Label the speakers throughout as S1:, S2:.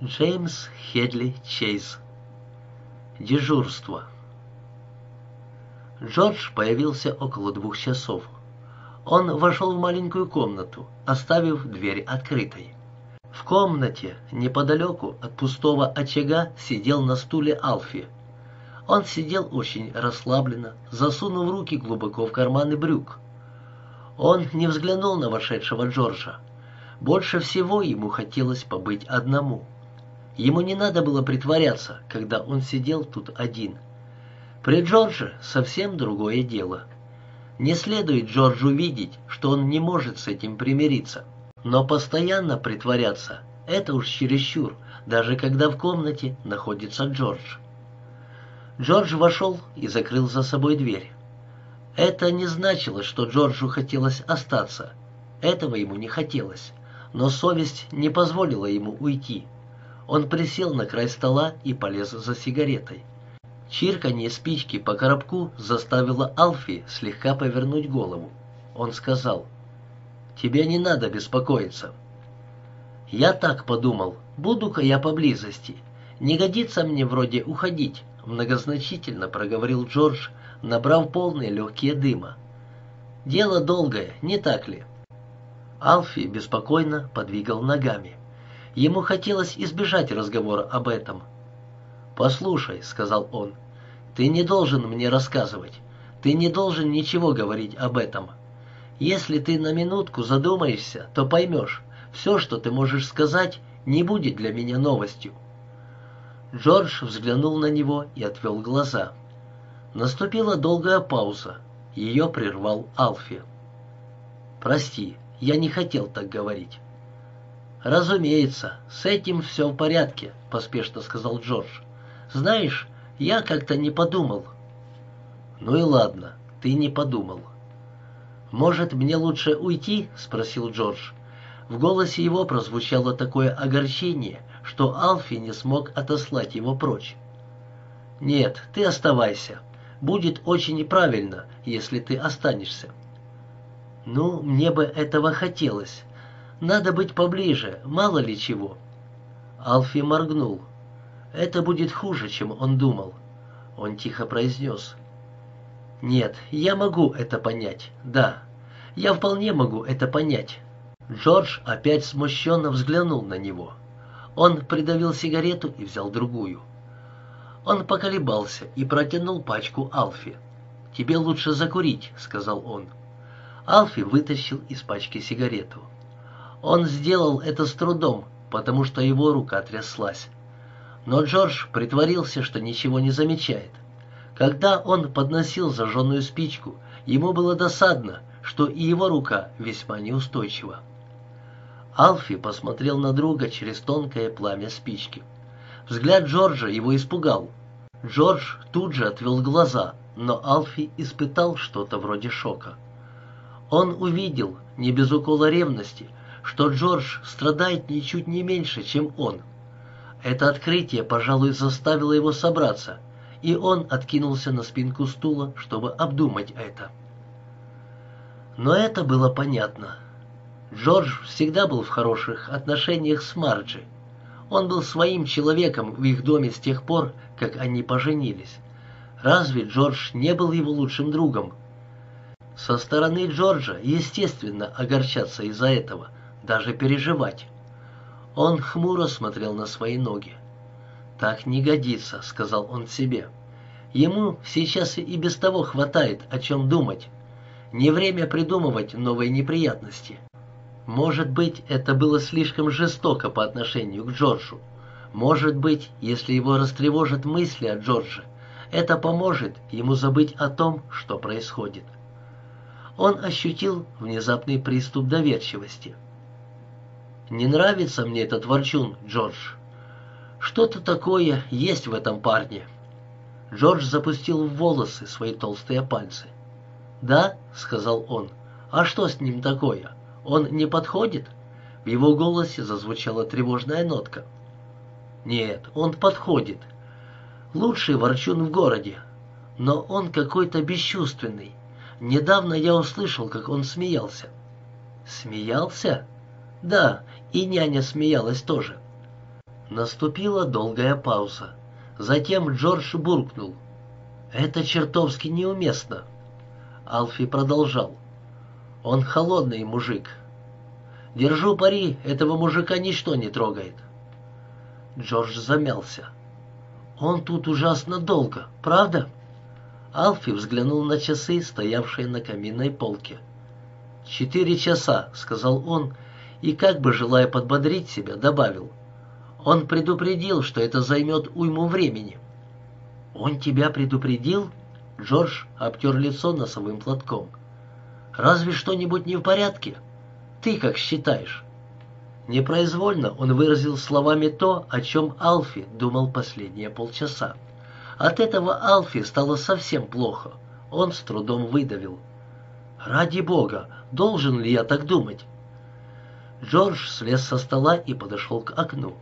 S1: Джеймс Хедли Чейз. Дежурство. Джордж появился около двух часов. Он вошел в маленькую комнату, оставив дверь открытой. В комнате, неподалеку от пустого очага, сидел на стуле Алфи. Он сидел очень расслабленно, засунув руки глубоко в карманы брюк. Он не взглянул на вошедшего Джорджа. Больше всего ему хотелось побыть одному — Ему не надо было притворяться, когда он сидел тут один. При Джордже совсем другое дело. Не следует Джорджу видеть, что он не может с этим примириться. Но постоянно притворяться – это уж чересчур, даже когда в комнате находится Джордж. Джордж вошел и закрыл за собой дверь. Это не значило, что Джорджу хотелось остаться. Этого ему не хотелось. Но совесть не позволила ему уйти. Он присел на край стола и полез за сигаретой. Чирканье спички по коробку заставило Алфи слегка повернуть голову. Он сказал, «Тебе не надо беспокоиться». «Я так подумал, буду-ка я поблизости. Не годится мне вроде уходить», — многозначительно проговорил Джордж, набрав полные легкие дыма. «Дело долгое, не так ли?» Алфи беспокойно подвигал ногами. Ему хотелось избежать разговора об этом. «Послушай», — сказал он, — «ты не должен мне рассказывать. Ты не должен ничего говорить об этом. Если ты на минутку задумаешься, то поймешь, все, что ты можешь сказать, не будет для меня новостью». Джордж взглянул на него и отвел глаза. Наступила долгая пауза. Ее прервал Алфи. «Прости, я не хотел так говорить». «Разумеется, с этим все в порядке», — поспешно сказал Джордж. «Знаешь, я как-то не подумал». «Ну и ладно, ты не подумал». «Может, мне лучше уйти?» — спросил Джордж. В голосе его прозвучало такое огорчение, что Алфи не смог отослать его прочь. «Нет, ты оставайся. Будет очень неправильно, если ты останешься». «Ну, мне бы этого хотелось. Надо быть поближе, мало ли чего. Алфи моргнул. Это будет хуже, чем он думал. Он тихо произнес. Нет, я могу это понять, да. Я вполне могу это понять. Джордж опять смущенно взглянул на него. Он придавил сигарету и взял другую. Он поколебался и протянул пачку Алфи. «Тебе лучше закурить», — сказал он. Алфи вытащил из пачки сигарету. Он сделал это с трудом, потому что его рука тряслась. Но Джордж притворился, что ничего не замечает. Когда он подносил зажженную спичку, ему было досадно, что и его рука весьма неустойчива. Алфи посмотрел на друга через тонкое пламя спички. Взгляд Джорджа его испугал. Джордж тут же отвел глаза, но Алфи испытал что-то вроде шока. Он увидел, не без укола ревности, что Джордж страдает ничуть не меньше, чем он. Это открытие, пожалуй, заставило его собраться, и он откинулся на спинку стула, чтобы обдумать это. Но это было понятно. Джордж всегда был в хороших отношениях с Марджи. Он был своим человеком в их доме с тех пор, как они поженились. Разве Джордж не был его лучшим другом? Со стороны Джорджа, естественно, огорчаться из-за этого – даже переживать. Он хмуро смотрел на свои ноги. «Так не годится», — сказал он себе. «Ему сейчас и без того хватает, о чем думать. Не время придумывать новые неприятности. Может быть, это было слишком жестоко по отношению к Джорджу. Может быть, если его растревожат мысли о Джордже, это поможет ему забыть о том, что происходит». Он ощутил внезапный приступ доверчивости — не нравится мне этот ворчун, Джордж. Что-то такое есть в этом парне. Джордж запустил в волосы свои толстые пальцы. «Да», — сказал он, — «а что с ним такое? Он не подходит?» В его голосе зазвучала тревожная нотка. «Нет, он подходит. Лучший ворчун в городе. Но он какой-то бесчувственный. Недавно я услышал, как он смеялся». «Смеялся?» «Да, и няня смеялась тоже. Наступила долгая пауза. Затем Джордж буркнул. «Это чертовски неуместно». Алфи продолжал. «Он холодный мужик. Держу пари, этого мужика ничто не трогает». Джордж замялся. «Он тут ужасно долго, правда?» Алфи взглянул на часы, стоявшие на каминной полке. «Четыре часа», — сказал он, и, как бы желая подбодрить себя, добавил. «Он предупредил, что это займет уйму времени». «Он тебя предупредил?» Джордж обтер лицо носовым платком. «Разве что-нибудь не в порядке? Ты как считаешь?» Непроизвольно он выразил словами то, о чем Алфи думал последние полчаса. От этого Алфи стало совсем плохо. Он с трудом выдавил. «Ради бога, должен ли я так думать?» Джордж слез со стола и подошел к окну.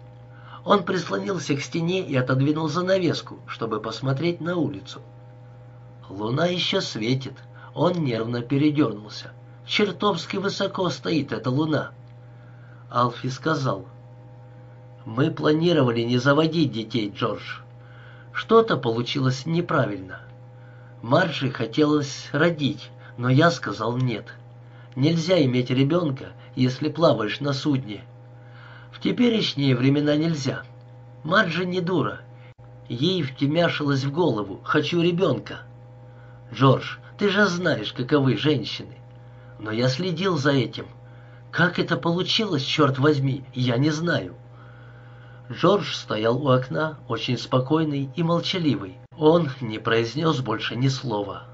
S1: Он прислонился к стене и отодвинул занавеску, чтобы посмотреть на улицу. Луна еще светит. Он нервно передернулся. Чертовски высоко стоит эта луна. Алфи сказал. «Мы планировали не заводить детей, Джордж. Что-то получилось неправильно. Марджи хотелось родить, но я сказал нет. Нельзя иметь ребенка, если плаваешь на судне. В теперешние времена нельзя. Марджи не дура. Ей втемяшилось в голову «хочу ребенка». Джордж, ты же знаешь, каковы женщины. Но я следил за этим. Как это получилось, черт возьми, я не знаю. Джордж стоял у окна, очень спокойный и молчаливый. Он не произнес больше ни слова.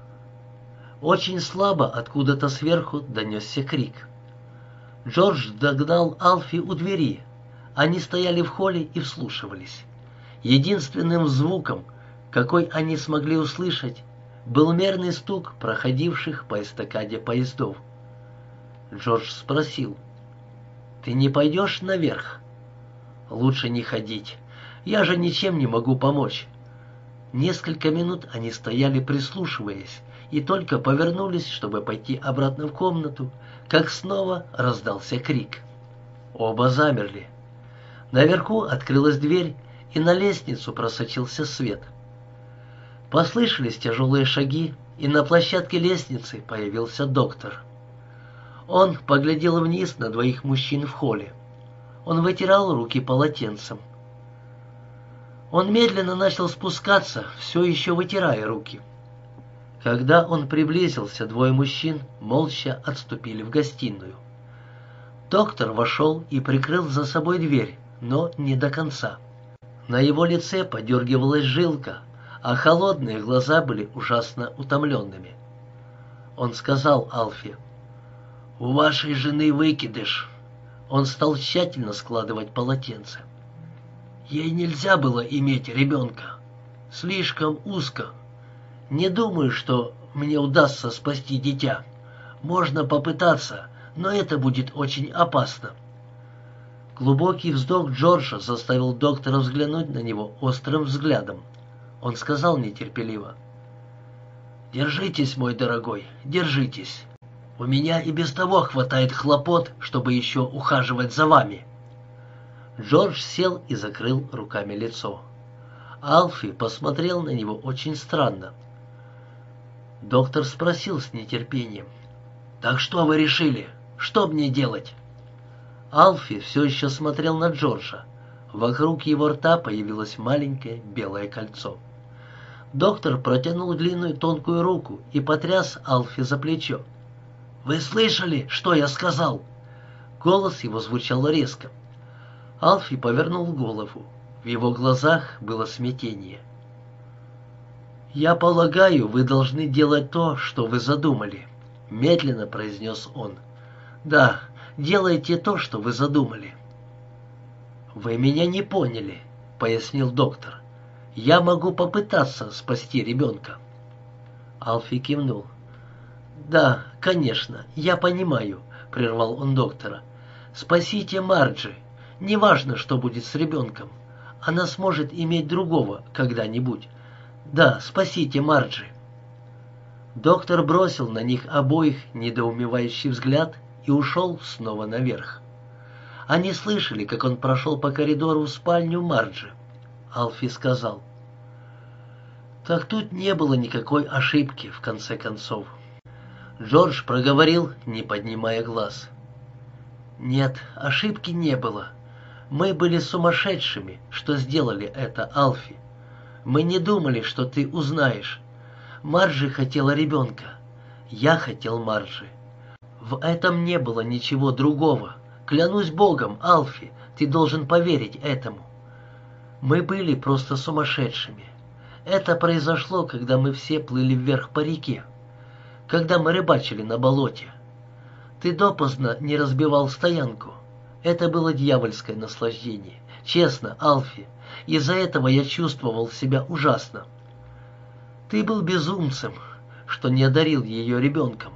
S1: Очень слабо откуда-то сверху донесся крик. Джордж догнал Алфи у двери. Они стояли в холле и вслушивались. Единственным звуком, какой они смогли услышать, был мерный стук проходивших по эстакаде поездов. Джордж спросил, «Ты не пойдешь наверх?» «Лучше не ходить. Я же ничем не могу помочь». Несколько минут они стояли прислушиваясь и только повернулись, чтобы пойти обратно в комнату, как снова раздался крик. Оба замерли. Наверху открылась дверь, и на лестницу просочился свет. Послышались тяжелые шаги, и на площадке лестницы появился доктор. Он поглядел вниз на двоих мужчин в холле. Он вытирал руки полотенцем. Он медленно начал спускаться, все еще вытирая руки. Когда он приблизился, двое мужчин молча отступили в гостиную. Доктор вошел и прикрыл за собой дверь, но не до конца. На его лице подергивалась жилка, а холодные глаза были ужасно утомленными. Он сказал Алфе, «У вашей жены выкидыш». Он стал тщательно складывать полотенце. Ей нельзя было иметь ребенка. Слишком узко. Не думаю, что мне удастся спасти дитя. Можно попытаться, но это будет очень опасно. Глубокий вздох Джорджа заставил доктора взглянуть на него острым взглядом. Он сказал нетерпеливо. «Держитесь, мой дорогой, держитесь. У меня и без того хватает хлопот, чтобы еще ухаживать за вами». Джордж сел и закрыл руками лицо. Алфи посмотрел на него очень странно. Доктор спросил с нетерпением. «Так что вы решили? Что мне делать?» Алфи все еще смотрел на Джорджа. Вокруг его рта появилось маленькое белое кольцо. Доктор протянул длинную тонкую руку и потряс Алфи за плечо. «Вы слышали, что я сказал?» Голос его звучал резко. Алфи повернул голову. В его глазах было смятение. «Я полагаю, вы должны делать то, что вы задумали», — медленно произнес он. «Да, делайте то, что вы задумали». «Вы меня не поняли», — пояснил доктор. «Я могу попытаться спасти ребенка». Алфи кивнул. «Да, конечно, я понимаю», — прервал он доктора. «Спасите Марджи. Неважно, что будет с ребенком. Она сможет иметь другого когда-нибудь. Да, спасите Марджи». Доктор бросил на них обоих недоумевающий взгляд и ушел снова наверх. Они слышали, как он прошел по коридору в спальню Марджи. Алфи сказал. Так тут не было никакой ошибки, в конце концов. Джордж проговорил, не поднимая глаз. Нет, ошибки не было. Мы были сумасшедшими, что сделали это, Алфи. Мы не думали, что ты узнаешь. Марджи хотела ребенка. Я хотел Марджи. В этом не было ничего другого. Клянусь Богом, Алфи, ты должен поверить этому. Мы были просто сумасшедшими. Это произошло, когда мы все плыли вверх по реке. Когда мы рыбачили на болоте. Ты допоздно не разбивал стоянку. Это было дьявольское наслаждение. Честно, Алфи, из-за этого я чувствовал себя ужасно. Ты был безумцем, что не одарил ее ребенком.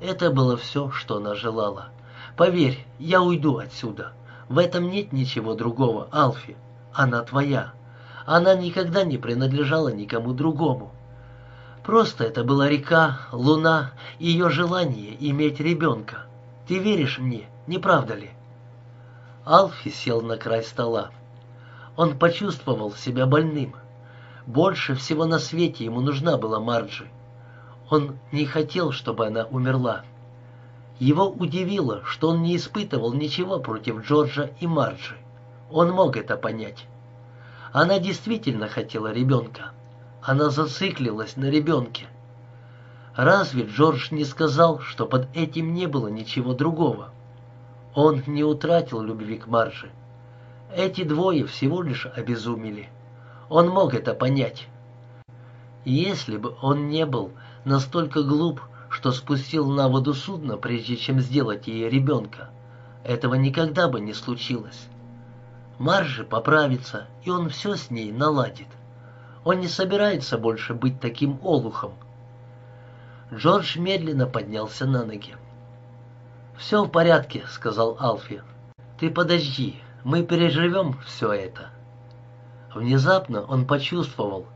S1: Это было все, что она желала. Поверь, я уйду отсюда. В этом нет ничего другого, Алфи. Она твоя. Она никогда не принадлежала никому другому. Просто это была река, луна ее желание иметь ребенка. Ты веришь мне, не правда ли? Алфи сел на край стола. Он почувствовал себя больным. Больше всего на свете ему нужна была Марджи. Он не хотел, чтобы она умерла. Его удивило, что он не испытывал ничего против Джорджа и Марджи. Он мог это понять. Она действительно хотела ребенка. Она зациклилась на ребенке. Разве Джордж не сказал, что под этим не было ничего другого? Он не утратил любви к Марже. Эти двое всего лишь обезумели. Он мог это понять. Если бы он не был настолько глуп, что спустил на воду судно, прежде чем сделать ей ребенка, этого никогда бы не случилось. Маржи поправится, и он все с ней наладит. Он не собирается больше быть таким олухом. Джордж медленно поднялся на ноги. «Все в порядке», — сказал Алфи. «Ты подожди, мы переживем все это». Внезапно он почувствовал,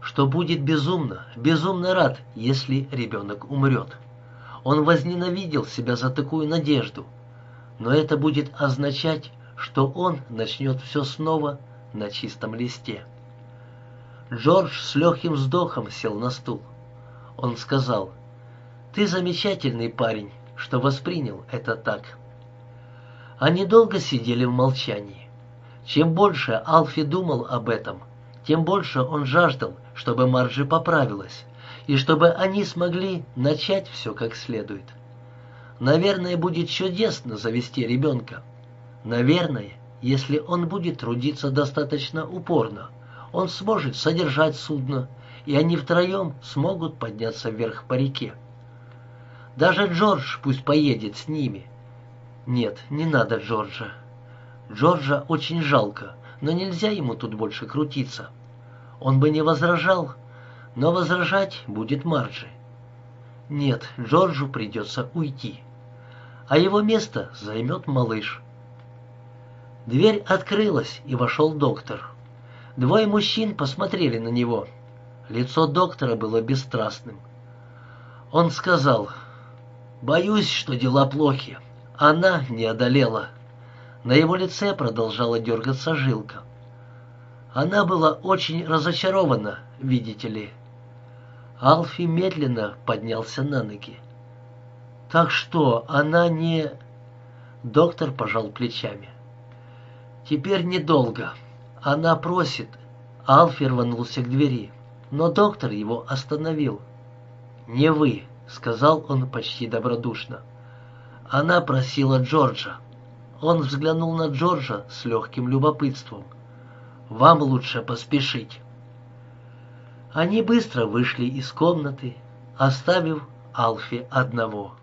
S1: что будет безумно, безумно рад, если ребенок умрет. Он возненавидел себя за такую надежду, но это будет означать, что он начнет все снова на чистом листе. Джордж с легким вздохом сел на стул. Он сказал, «Ты замечательный парень, что воспринял это так. Они долго сидели в молчании. Чем больше Алфи думал об этом, тем больше он жаждал, чтобы Марджи поправилась, и чтобы они смогли начать все как следует. Наверное, будет чудесно завести ребенка. Наверное, если он будет трудиться достаточно упорно, он сможет содержать судно, и они втроем смогут подняться вверх по реке. Даже Джордж пусть поедет с ними. Нет, не надо Джорджа. Джорджа очень жалко, но нельзя ему тут больше крутиться. Он бы не возражал, но возражать будет Марджи. Нет, Джорджу придется уйти. А его место займет малыш. Дверь открылась, и вошел доктор. Двое мужчин посмотрели на него. Лицо доктора было бесстрастным. Он сказал, Боюсь, что дела плохи. Она не одолела. На его лице продолжала дергаться жилка. Она была очень разочарована, видите ли. Алфи медленно поднялся на ноги. Так что, она не... Доктор пожал плечами. Теперь недолго. Она просит. Алфи рванулся к двери, но доктор его остановил. Не вы, — сказал он почти добродушно. Она просила Джорджа. Он взглянул на Джорджа с легким любопытством. «Вам лучше поспешить». Они быстро вышли из комнаты, оставив Алфи одного.